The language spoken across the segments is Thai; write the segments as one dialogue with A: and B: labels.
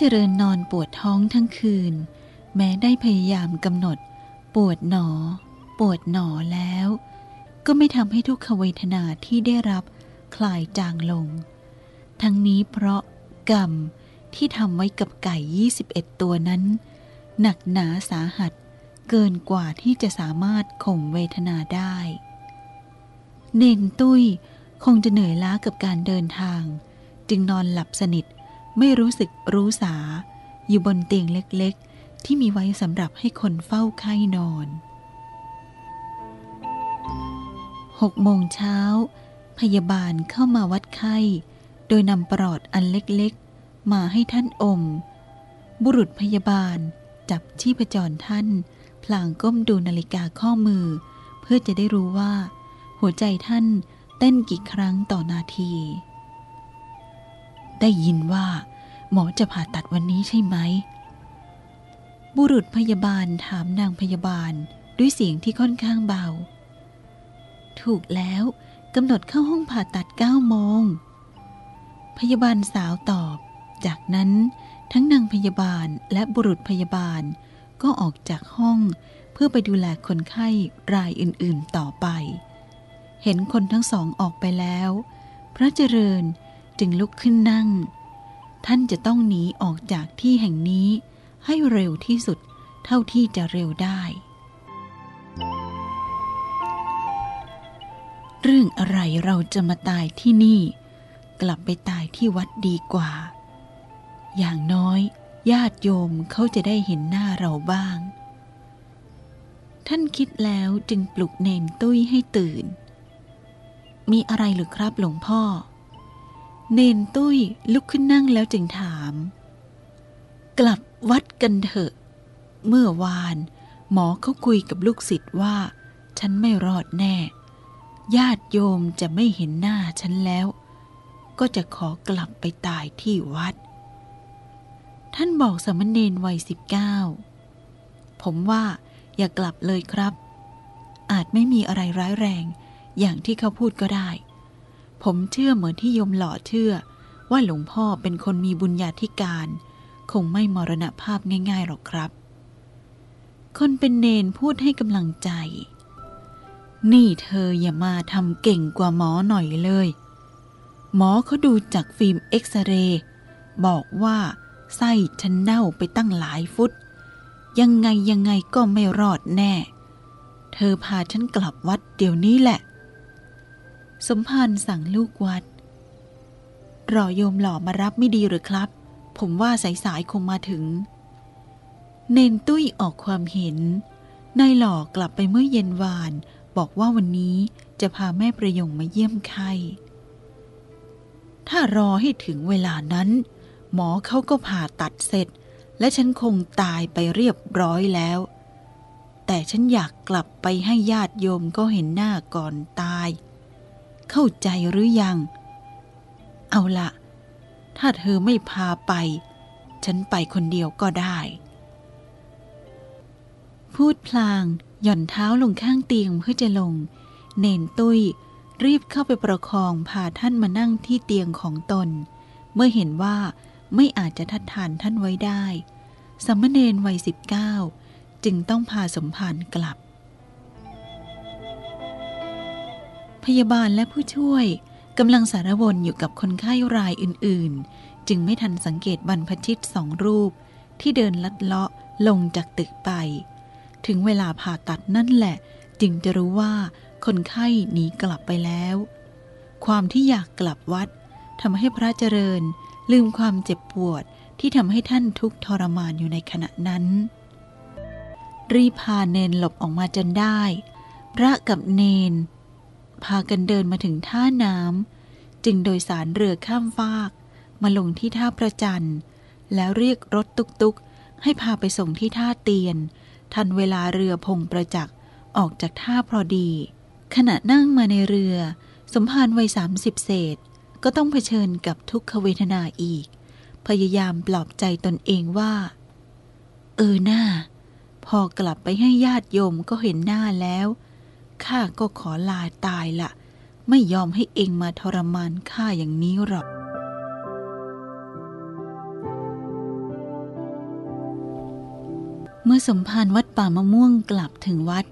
A: เจริญนอนปวดท้องทั้งคืน แม้ได้พยายามกำหนด ปวดหนอ ปวดหนอแล้ว ก็ไม่ทำให้ทุกขเวทนาที่ได้รับคลายจางลง ทั้งนี้เพราะกรรมที่ทำไว้กับไก่ 21 ตัวนั้น หนักหนาสาหัสเกินกว่าที่จะสามารถข่มเวทนาได้ เน่นตุ้ยคงจะเหนื่อยล้ากับการเดินทาง จึงนอนหลับสนิท ไม่รู้สึกรู้สา อยู่บนเตียงเล็กๆ ที่มีไว้สำหรับให้คนเฝ้าไข้นอนหกโมงเช้า พยาบาลเข้ามาวัดไข้ โดยนำปลอดอันเล็กๆ มาให้ท่านอม บุรุษพยาบาลจับชีพจรท่าน พลางก้มดูนาฬิกาข้อมือ เพื่อจะได้รู้ว่า หัวใจท่านเต้นกี่ครั้งต่อนาที ได้ยินว่า หมอจะผ่าตัดวันนี้ใช่ไหม บุรุษพยาบาลถามนางพยาบาลด้วยเสียงที่ค่อนข้างเบา ถูกแล้วกำหนดเข้าห้องผ่าตัด9โมง พยาบาลสาวตอบ จากนั้นทั้งนางพยาบาลและบุรุษพยาบาลก็ออกจากห้องเพื่อไปดูแลคนไข้รายอื่นๆต่อไป เห็นคนทั้งสองออกไปแล้ว พระเจริญ จึงลุกขึ้นนั่ง ท่านจะต้องหนีออกจากที่แห่งนี้ให้เร็วที่สุดเท่าที่จะเร็วได้ เรื่องอะไรเราจะมาตายที่นี่ กลับไปตายที่วัดดีกว่า อย่างน้อยญาติโยมเขาจะได้เห็นหน้าเราบ้าง ท่านคิดแล้วจึงปลุกเนนตุ้ยให้ตื่น มีอะไรหรือครับหลวงพ่อ เนนตุ้ยลุกขึ้นนั่งแล้วจึงถาม กลับวัดกันเถอะ เมื่อวาน หมอเขาคุยกับลูกศิษย์ว่า ฉันไม่รอดแน่ ญาติโยมจะไม่เห็นหน้าฉันแล้ว ก็จะขอกลับไปตายที่วัด ท่านบอกสามเณรวัยสิบเก้าผมว่าอย่ากลับเลยครับ อาจไม่มีอะไรร้ายแรงอย่างที่เขาพูดก็ได้ ผมเชื่อเหมือนที่ยมหล่อเชื่อ ว่าหลวงพ่อเป็นคนมีบุญญาธิการ คงไม่มรณภาพง่ายๆหรอกครับ คนเป็นเนนพูดให้กำลังใจ นี่เธออย่ามาทำเก่งกว่าหมอหน่อยเลย หมอเขาดูจากฟิล์มเอ็กซเรย์บอกว่าไส้ฉันเน่าไปตั้งหลายฟุต ยังไงยังไงก็ไม่รอดแน่ เธอพาฉันกลับวัดเดี๋ยวนี้แหละ สมภารสั่งลูกวัด รอโยมหล่อมารับไม่ดีหรือครับ ผมว่าสายๆคงมาถึง เนนตุ้ยออกความเห็น นายหล่อกลับไปเมื่อเย็นวาน บอกว่าวันนี้จะพาแม่ประยงมาเยี่ยมไข้ ถ้ารอให้ถึงเวลานั้น หมอเขาก็ผ่าตัดเสร็จ และฉันคงตายไปเรียบร้อยแล้ว แต่ฉันอยากกลับไปให้ญาติโยมก็เห็นหน้าก่อนตาย เข้าใจหรือยัง เอาละถ้าเธอไม่พาไป ฉันไปคนเดียวก็ได้ พูดพลางหย่อนเท้าลงข้างเตียงเพื่อจะลง เนนตุ้ย รีบเข้าไปประคองพาท่านมานั่งที่เตียงของตน เมื่อเห็นว่าไม่อาจจะทัดทานท่านไว้ได้ สมณเณรวัยสิบเก้าจึงต้องพาสมภารกลับ พยาบาลและผู้ช่วยกำลังสารวนอยู่กับคนไข้รายอื่นๆ จึงไม่ทันสังเกตบรรพชิตสองรูป ที่เดินลัดเลาะลงจากตึกไป ถึงเวลาผ่าตัดนั่นแหละ จึงจะรู้ว่าคนไข้หนีกลับไปแล้ว ความที่อยากกลับวัดทำให้พระเจริญ ลืมความเจ็บปวดที่ทำให้ท่านทุกข์ทรมานอยู่ในขณะนั้น รีพาเนนหลบออกมาจนได้ พระกับเนน พากันเดินมาถึงท่าน้ำจึงโดยสารเรือข้ามฟาก มาลงที่ท่าประจันแล้วเรียกรถตุกๆ ให้พาไปส่งที่ท่าเตียน ทันเวลาเรือพงประจักษ์ออกจากท่าพอดี ขณะนั่งมาในเรือ สมภารวัยสามสิบเศษ ก็ต้องเผชิญกับทุกขเวทนาอีก พยายามปลอบใจตนเองว่า เออหน้า พอกลับไปให้ญาติโยมก็เห็นหน้าแล้ว ข้าก็ขอลาตายละ ไม่ยอมให้เองมาทรมานข้าอย่างนี้หรอกเมื่อสมภารวัดป่ามะม่วงกลับถึงวัด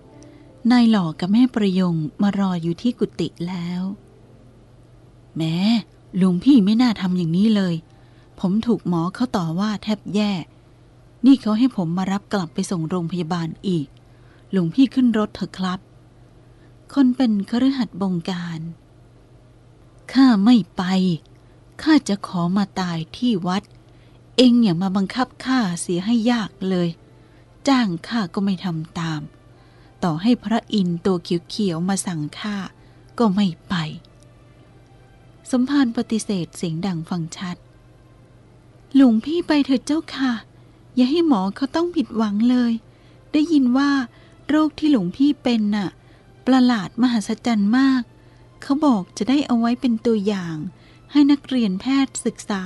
A: นายหล่อกับแม่ประยงมารออยู่ที่กุฏิแล้ว แม้หลวงพี่ไม่น่าทำอย่างนี้เลย ผมถูกหมอเขาต่อว่าแทบแย่ นี่เขาให้ผมมารับกลับไปส่งโรงพยาบาลอีกหลวงพี่ขึ้นรถเถอะครับ คนเป็นคฤหัสถ์บงการ ข้าไม่ไป ข้าจะขอมาตายที่วัด เองอย่ามาบังคับข้าเสียให้ยากเลย จ้างข้าก็ไม่ทำตาม ต่อให้พระอินตัวเขียวๆมาสั่งข้าก็ไม่ไป สมภารปฏิเสธเสียงดังฟังชัด หลวงพี่ไปเถิดเจ้าค่ะ อย่าให้หมอเขาต้องผิดหวังเลย ได้ยินว่าโรคที่หลวงพี่เป็นน่ะ ประหลาดมหัศจรรย์มาก เขาบอกจะได้เอาไว้เป็นตัวอย่าง ให้นักเรียนแพทย์ศึกษา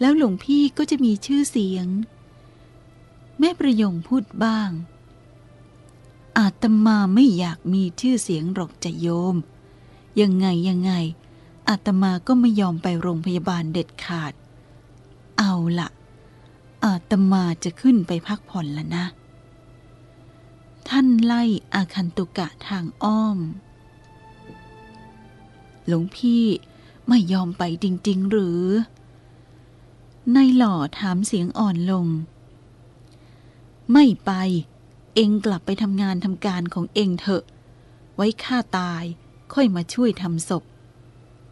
A: แล้วหลวงพี่ก็จะมีชื่อเสียง แม่ประยงพูดบ้าง อาตมาไม่อยากมีชื่อเสียงหรอกจะโยม ยังไงยังไง อาตมาก็ไม่ยอมไปโรงพยาบาลเด็ดขาด เอาละอาตมาจะขึ้นไปพักผ่อนแล้วนะ ท่านไล่อาคันตุกะทางอ้อม หลวงพี่ไม่ยอมไปจริง ๆ หรือ นายหล่อถามเสียงอ่อนลง ไม่ไป เองกลับไปทำงานทำการของเองเถอะ ไว้ข้าตายค่อยมาช่วยทำศพ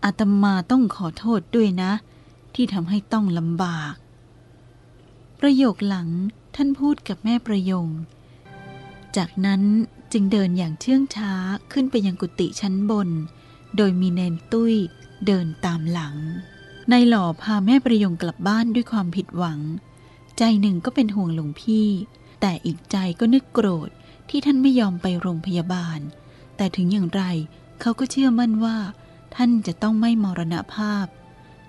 A: อาตมาต้องขอโทษด้วยนะ ที่ทำให้ต้องลำบาก ประโยคหลังท่านพูดกับแม่ประยง จากนั้นจึงเดินอย่างเชื่องช้าขึ้นไปยังกุฏิชั้นบน โดยมีเนนตุ้ยเดินตามหลัง นายหล่อพาแม่ประยงกลับบ้านด้วยความผิดหวัง ใจหนึ่งก็เป็นห่วงหลวงพี่ แต่อีกใจก็นึกโกรธที่ท่านไม่ยอมไปโรงพยาบาล แต่ถึงอย่างไรเขาก็เชื่อมั่นว่า ท่านจะต้องไม่มรณภาพ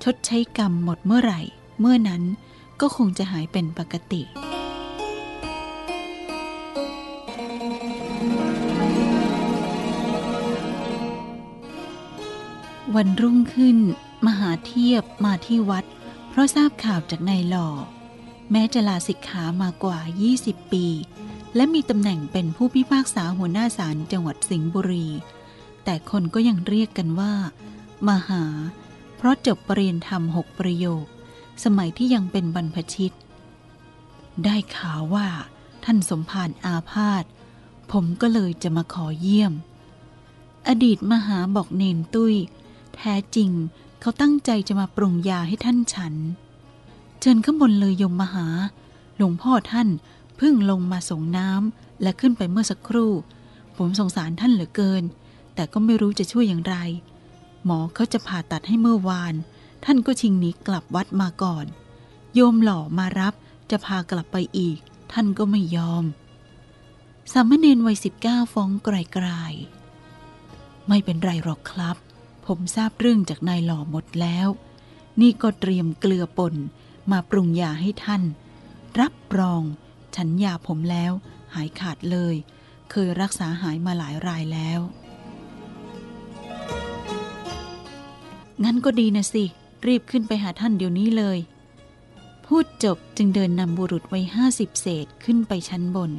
A: ชดใช้กรรมหมดเมื่อไหร่ เมื่อนั้นก็คงจะหายเป็นปกติ วันรุ่งขึ้น มหาเทียบมาที่วัด เพราะทราบข่าวจากนายหล่อ แม้จะลาสิกขามากว่า 20 ปี และมีตำแหน่งเป็นผู้พิพากษาหัวหน้าศาลจังหวัดสิงห์บุรี แต่คนก็ยังเรียกกันว่า มหา เพราะจบปรริญญาธรรมหกประโยค สมัยที่ยังเป็นบรรพชิต ได้ข่าวว่า ท่านสมภารอาพาธผมก็เลยจะมาขอเยี่ยม อดีตมหาบอกเนนตุ้ย แท้จริงเขาตั้งใจจะมาปรุงยาให้ท่านฉัน เชิญข้างบนเลยยมมหา หลวงพ่อท่านเพิ่งลงมาส่งน้ำและขึ้นไปเมื่อสักครู่ ผมสงสารท่านเหลือเกิน แต่ก็ไม่รู้จะช่วยอย่างไร หมอเขาจะผ่าตัดให้เมื่อวาน ท่านก็ชิงหนีกลับวัดมาก่อน โยมหล่อมารับจะพากลับไปอีก ท่านก็ไม่ยอม สามเณรวัยสิบเก้าฟ้องไกลๆไม่เป็นไรหรอกครับ ผมทราบเรื่องจากนายหล่อหมดแล้ว นี่ก็เตรียมเกลือป่นมาปรุงยาให้ท่าน รับรองฉันยาผมแล้วหายขาดเลย เคยรักษาหายมาหลายรายแล้ว งั้นก็ดีนะสิ รีบขึ้นไปหาท่านเดี๋ยวนี้เลย พูดจบจึงเดินนำบุรุษไว้ห้าสิบเศษขึ้นไปชั้นบน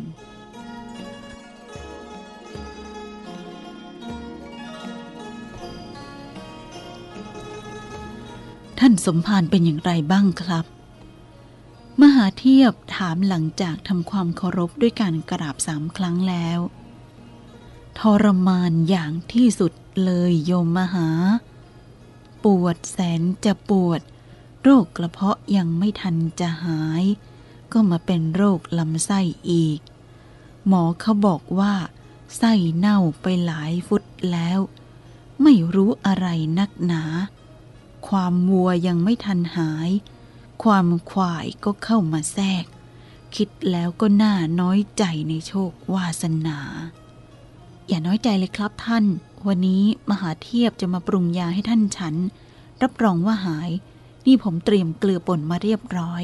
A: ท่านสมภารเป็นอย่างไรบ้างครับ มหาเทียบถามหลังจากทำความเคารพด้วยการกราบสามครั้งแล้ว ทรมานอย่างที่สุดเลยโยมมหา ปวดแสนจะปวด โรคกระเพาะยังไม่ทันจะหาย ก็มาเป็นโรคลำไส้อีก หมอเขาบอกว่าไส้เน่าไปหลายฟุตแล้ว ไม่รู้อะไรนักหนา ความวัวยังไม่ทันหาย ความควายก็เข้ามาแทรก คิดแล้วก็น่าน้อยใจในโชควาสนา อย่าน้อยใจเลยครับท่าน วันนี้มหาเทียบจะมาปรุงยาให้ท่านฉัน รับรองว่าหาย นี่ผมเตรียมเกลือป่นมาเรียบร้อย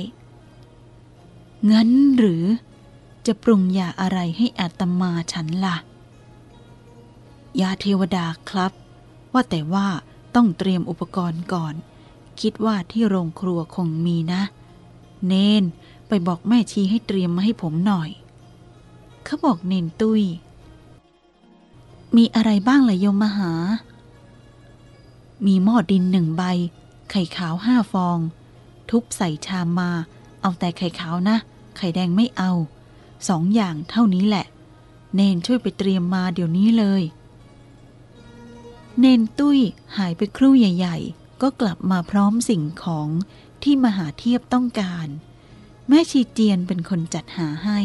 A: งั้นหรือจะปรุงยาอะไรให้อาตมาฉันละ่ะ ยาเทวดาครับ ว่าแต่ว่า ต้องเตรียมอุปกรณ์ก่อน คิดว่าที่โรงครัวคงมีนะ เนนไปบอกแม่ชีให้เตรียมมาให้ผมหน่อย เขาบอกเนนตุยมีอะไรบ้างล่ะโยมมหา มีหม้อดินหนึ่งใบ ไข่ขาวห้าฟอง ทุบใส่ชามมา เอาแต่ไข่ขาวนะ ไข่แดงไม่เอา สองอย่างเท่านี้แหละ เนนช่วยไปเตรียมมาเดี๋ยวนี้เลย เนนตุ้ยหายไปครู่ใหญ่ ๆ ก็กลับมาพร้อมสิ่งของที่มหาเทียบต้องการ แม่ชีเจียนเป็นคนจัดหาให้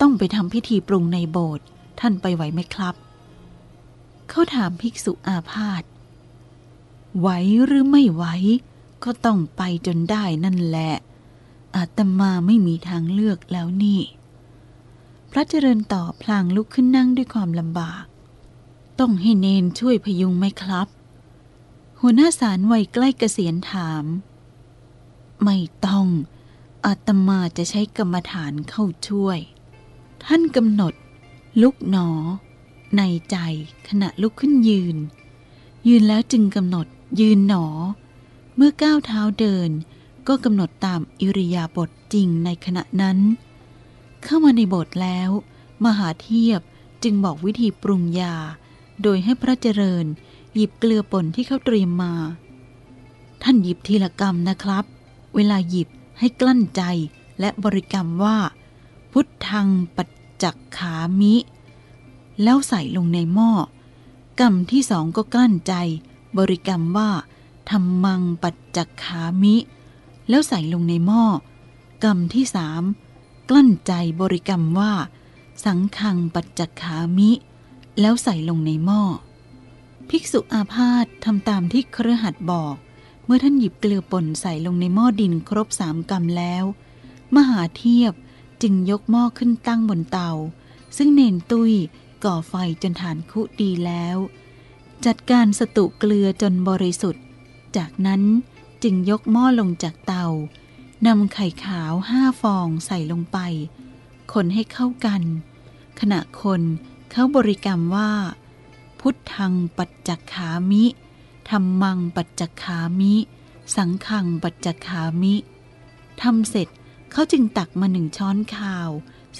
A: ต้องไปทำพิธีปรุงในโบสถ์ท่านไปไหวไหมครับ เขาถามภิกษุอาพาธไหวหรือไม่ไหว ก็ต้องไปจนได้นั่นแหละ อาตมาไม่มีทางเลือกแล้วนี่ พระเจริญต่อพลางลุกขึ้นนั่งด้วยความลำบาก ต้องให้เนนช่วยพยุงไหมครับ หัวหน้าสารวัยใกล้เกษียณถาม ไม่ต้องอาตมาจะใช้กรรมฐานเข้าช่วย ท่านกำหนด ลุกหนอ ในใจขณะลุกขึ้นยืน ยืนแล้วจึงกำหนดยืนหนอ เมื่อก้าวเท้าเดิน ก็กำหนดตามอิริยาบถจริงในขณะนั้น เข้ามาในบสถ์แล้ว มหาเทียบจึงบอกวิธีปรุงยา โดยให้พระเจริญ หยิบเกลือป่นที่เขาเตรียมมา ท่านหยิบทีละกรรมนะครับ เวลาหยิบให้กลั้นใจและบริกรรมว่า พุทธังปัจจักขามิ แล้วใส่ลงในหม้อกรรมที่สองก็กลั้นใจ บริกรรมว่าธรรมังปัจจักขามิ แล้วใส่ลงในหม้อกรรมที่สามกลั้นใจบริกรรมว่า สังคังปัจจักขามิ แล้วใส่ลงในหม้อ ภิกษุอาพาธทำตามที่เครือหัดบอก เมื่อท่านหยิบเกลือป่นใส่ลงในหม้อดินครบสามกำแล้ว มหาเทียบจึงยกหม้อขึ้นตั้งบนเตา ซึ่งเนนตุ้ยก่อไฟจนฐานคุดีแล้ว จัดการสตุเกลือจนบริสุทธิ์ จากนั้นจึงยกหม้อลงจากเตานำไข่ขาวห้าฟองใส่ลงไป คนให้เข้ากัน ขณะคน เขาบริกรรมว่า พุทธังปัจจักขามิธรรมังปัจจักขามิ สังขังปัจจักขามิทำเสร็จเขาจึงตักมาหนึ่งช้อนข้าว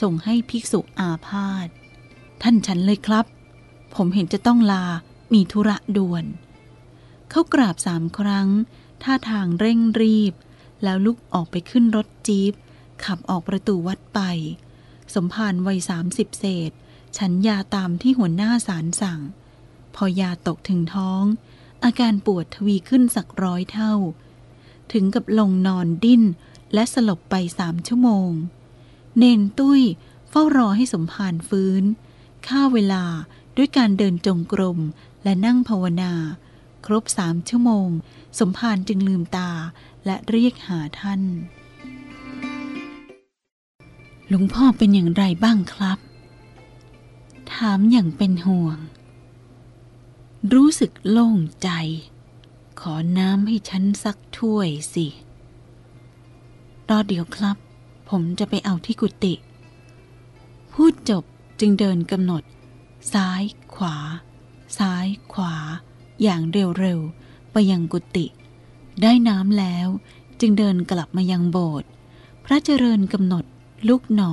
A: ส่งให้ภิกษุอาพาธท่านฉันเลยครับ ผมเห็นจะต้องลา มีธุระด่วน เขากราบสามครั้ง ท่าทางเร่งรีบ แล้วลุกออกไปขึ้นรถจี๊ปขับออกประตูวัดไป สมภารวัยสามสิบเศษ ฉันยาตามที่หัวหน้าสารสั่ง พอยาตกถึงท้อง อาการปวดทวีขึ้นสักร้อยเท่า ถึงกับลงนอนดิ้นและสลบไปสามชั่วโมง เนนตุ้ยเฝ้ารอให้สมภารฟื้นฆ่าเวลาด้วยการเดินจงกรมและนั่งภาวนา ครบสามชั่วโมง สมภารจึงลืมตาและเรียกหาท่าน หลวงพ่อเป็นอย่างไรบ้างครับ ถามอย่างเป็นห่วง รู้สึกโล่งใจ ขอน้ำให้ฉันสักถ้วยสิรอเดี๋ยวครับ ผมจะไปเอาที่กุฏิพูดจบจึงเดินกำหนด ซ้ายขวา ซ้ายขวา อย่างเร็วๆ ไปยังกุฏิได้น้ำแล้วจึงเดินกลับมายังโบสถ์พระเจริญกำหนดลุกหนอ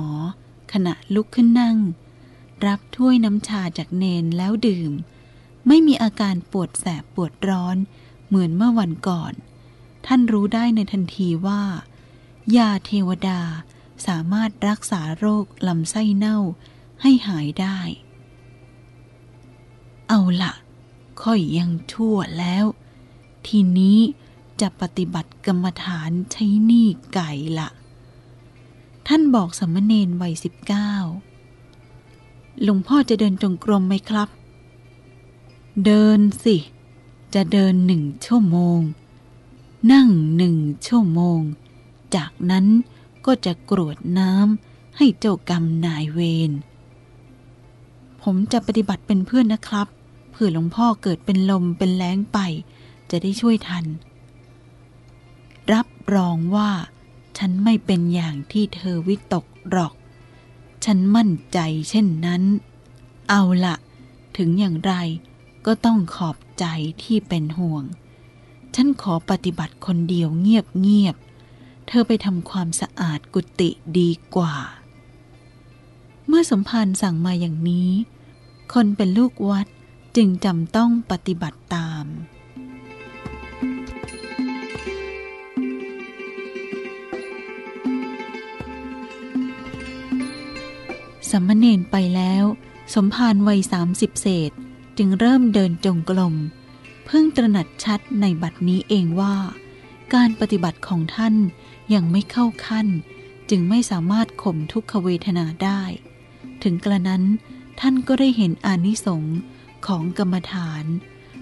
A: ขณะลุกขึ้นนั่ง รับถ้วยน้ำชาจากเนนแล้วดื่ม ไม่มีอาการปวดแสบปวดร้อน เหมือนเมื่อวันก่อน ท่านรู้ได้ในทันทีว่า ยาเทวดาสามารถรักษาโรคลำไส้เน่าให้หายได้ เอาละค่อยยังชั่วแล้ว ทีนี้จะปฏิบัติกรรมฐานใช้หนี้ไก่ละ ท่านบอกสมณเณรวัยสิบเก้า หลวงพ่อจะเดินจงกรมไหมครับ เดินสิ จะเดินหนึ่งชั่วโมง นั่งหนึ่งชั่วโมง จากนั้นก็จะกรวดน้ำให้เจ้ากรรมนายเวร ผมจะปฏิบัติเป็นเพื่อนนะครับเผื่อหลวงพ่อเกิดเป็นลมเป็นแรงไป จะได้ช่วยทัน รับรองว่า ฉันไม่เป็นอย่างที่เธอวิตกหรอก ฉันมั่นใจเช่นนั้น เอาละถึงอย่างไรก็ต้องขอบใจที่เป็นห่วง ฉันขอปฏิบัติคนเดียวเงียบเงียบ เธอไปทำความสะอาดกุฏิดีกว่า เมื่อสมภารสั่งมาอย่างนี้ คนเป็นลูกวัดจึงจำต้องปฏิบัติตาม สมณเณรไปแล้ว สมภารวัยสามสิบเศษ จึงเริ่มเดินจงกรมเพิ่งตระหนักชัดในบัดนี้เองว่า การปฏิบัติของท่านยังไม่เข้าขั้น จึงไม่สามารถข่มทุกขเวทนาได้ ถึงกระนั้นท่านก็ได้เห็นอานิสงส์ของกรรมฐาน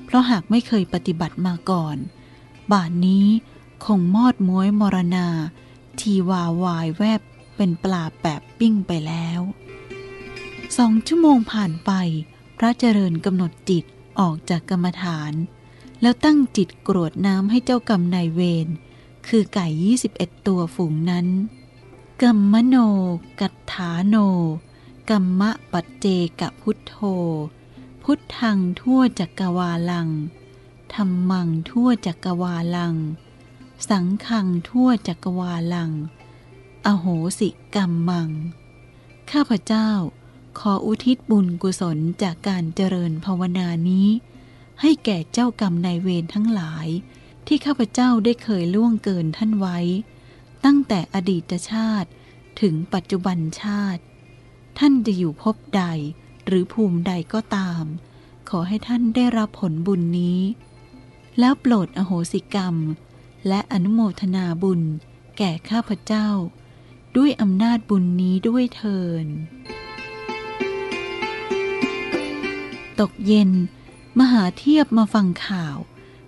A: เพราะหากไม่เคยปฏิบัติมาก่อน บาทนี้คงมอดม้วยมรณา ทีวาวายแวบเป็นปลาแปบปิ้งไปแล้ว สองชั่วโมงผ่านไป พระเจริญกำหนดจิตออกจากกรรมฐาน แล้วตั้งจิตกรวดน้ำให้เจ้ากรรมนายเวรคือไก่ 21 ตัวฝูงนั้นกัมมโน กัตถาโนกัมมะปัจเจกพุทโธ พุทธังทั่วจักรวาลังธรรมังทั่วจักรวาลัง สังขังทั่วจักรวาลัง อโหสิกรรมมัง ข้าพเจ้า ขออุทิศบุญกุศลจากการเจริญภาวนานี้ ให้แก่เจ้ากรรมนายเวรทั้งหลาย ที่ข้าพเจ้าได้เคยล่วงเกินท่านไว้ ตั้งแต่อดีตชาติถึงปัจจุบันชาติ ท่านจะอยู่ภพใดหรือภูมิใดก็ตาม ขอให้ท่านได้รับผลบุญนี้ แล้วโปรดอโหสิกรรม และอนุโมทนาบุญแก่ข้าพเจ้า ด้วยอำนาจบุญนี้ด้วยเทิน ตกเย็น มหาเทียบมาฟังข่าว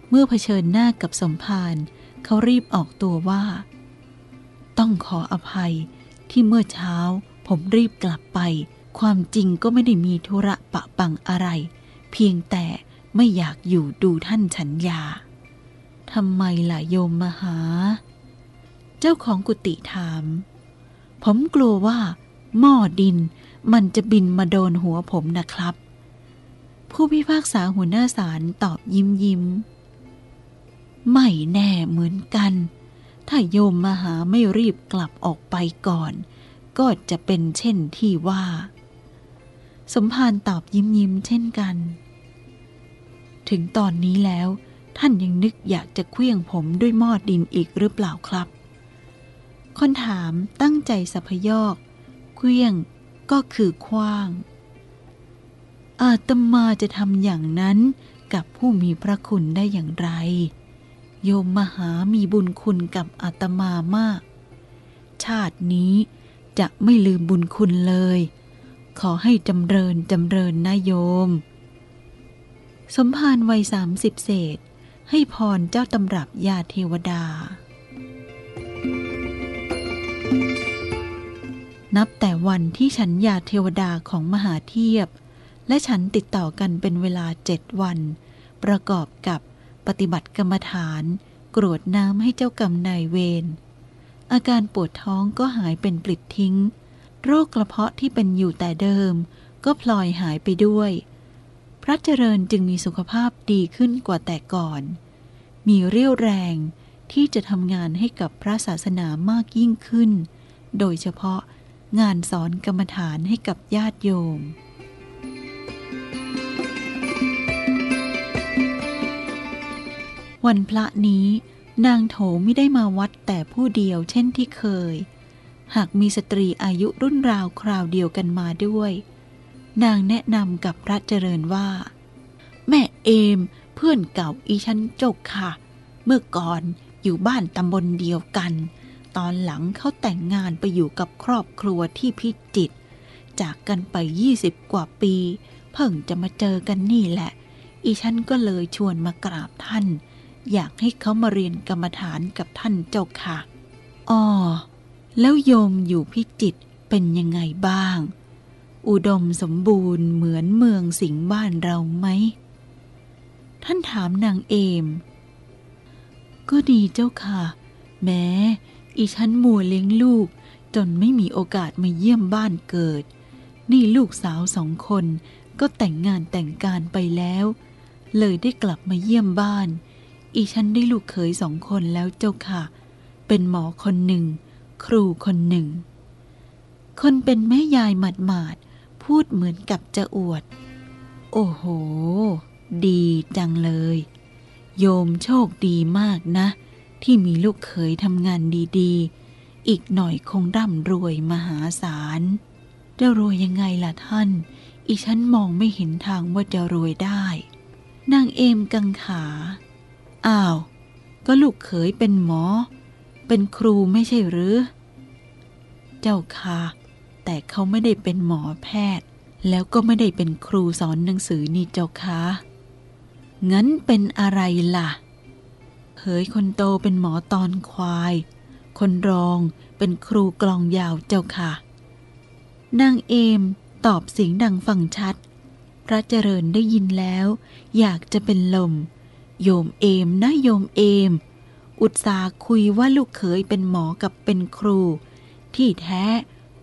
A: เมื่อเผชิญหน้ากับสมภารเขารีบออกตัวว่า ต้องขออภัยที่เมื่อเช้าผมรีบกลับไป ความจริงก็ไม่ได้มีธุระปะปังอะไร เพียงแต่ไม่อยากอยู่ดูท่านฉันยาทำไมล่ะโยมมหา เจ้าของกุฏิถาม ผมกลัวว่า หม้อดินมันจะบินมาโดนหัวผมนะครับ ผู้พิพากษาหัวหน้าศาลตอบยิ้มยิ้ม ไม่แน่เหมือนกัน ถ้าโยมมหาไม่รีบกลับออกไปก่อน ก็จะเป็นเช่นที่ว่า สมภารตอบยิ้มยิ้มเช่นกัน ถึงตอนนี้แล้วท่านยังนึกอยากจะเคลี้ยงผมด้วยหม้อดินอีกหรือเปล่าครับ คนถามตั้งใจสัพยอกเคลี้ยงก็คือคว้าง อาตมาจะทำอย่างนั้นกับผู้มีพระคุณได้อย่างไร โยมมหามีบุญคุณกับอาตมามาก ชาตินี้จะไม่ลืมบุญคุณเลย ขอให้จำเริญจำเริญนะโยม สมภารวัยสามสิบเศษ ให้พรเจ้าตำรับยาเทวดา นับแต่วันที่ฉันยาเทวดาของมหาเทียบ และฉันติดต่อกันเป็นเวลาเจ็ดวัน ประกอบกับปฏิบัติกรรมฐานกรวดน้ำให้เจ้ากรรมนายเวร อาการปวดท้องก็หายเป็นปลิดทิ้ง โรคกระเพาะที่เป็นอยู่แต่เดิม ก็พลอยหายไปด้วย พระเจริญจึงมีสุขภาพดีขึ้นกว่าแต่ก่อน มีเรี่ยวแรงที่จะทำงานให้กับพระศาสนามากยิ่งขึ้น โดยเฉพาะงานสอนกรรมฐานให้กับญาติโยม วันพระนี้นางโถไม่ได้มาวัดแต่ผู้เดียวเช่นที่เคย หากมีสตรีอายุรุ่นราวคราวเดียวกันมาด้วย นางแนะนำกับพระเจริญว่า แม่เอมเพื่อนเก่าอีฉันจกค่ะ เมื่อก่อนอยู่บ้านตำบลเดียวกัน ตอนหลังเขาแต่งงานไปอยู่กับครอบครัวที่พิจิตรจากกันไปยี่สิบกว่าปี เพิ่งจะมาเจอกันนี่แหละ อีฉันก็เลยชวนมากราบท่าน อยากให้เขามาเรียนกรรมฐานกับท่านเจ้าค่ะอ๋อแล้วโยมอยู่พิจิตเป็นยังไงบ้าง อุดมสมบูรณ์เหมือนเมืองสิงห์บ้านเราไหม ท่านถามนางเอม ก็ดีเจ้าค่ะ แม้อีฉันมัวเลี้ยงลูก จนไม่มีโอกาสมาเยี่ยมบ้านเกิด นี่ลูกสาวสองคนก็แต่งงานแต่งการไปแล้ว เลยได้กลับมาเยี่ยมบ้าน อีฉันได้ลูกเขยสองคนแล้วเจ้าค่ะ เป็นหมอคนหนึ่ง ครูคนหนึ่ง คนเป็นแม่ยายหมาดหมาดพูดเหมือนกับจะอวด โอ้โห ดีจังเลย โยมโชคดีมากนะ ที่มีลูกเขยทำงานดีๆ อีกหน่อยคงร่ำรวยมหาศาลจะรวยยังไงล่ะท่าน อีฉันมองไม่เห็นทางว่าจะรวยได้ นางเอมกังขา อ้าว ก็ลูกเขยเป็นหมอ เป็นครูไม่ใช่หรือ เจ้าค่ะ แต่เขาไม่ได้เป็นหมอแพทย์ แล้วก็ไม่ได้เป็นครูสอนหนังสือนี่เจ้าค่ะงั้นเป็นอะไรล่ะเขยคนโตเป็นหมอตอนควาย คนรองเป็นครูกลองยาวเจ้าค่ะ นางเอมตอบเสียงดังฟังชัด พระเจริญได้ยินแล้ว อยากจะเป็นลม โยมเอมนะโยมเอม อุตสาคุยว่าลูกเขยเป็นหมอกับเป็นครู ที่แท้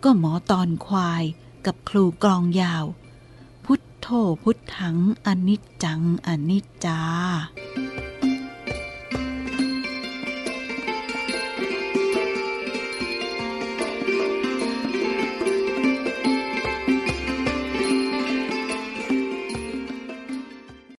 A: ก็หมอตอนควายกับครูกลองยาว พุทโธพุทธังอนิจจังอนิจจา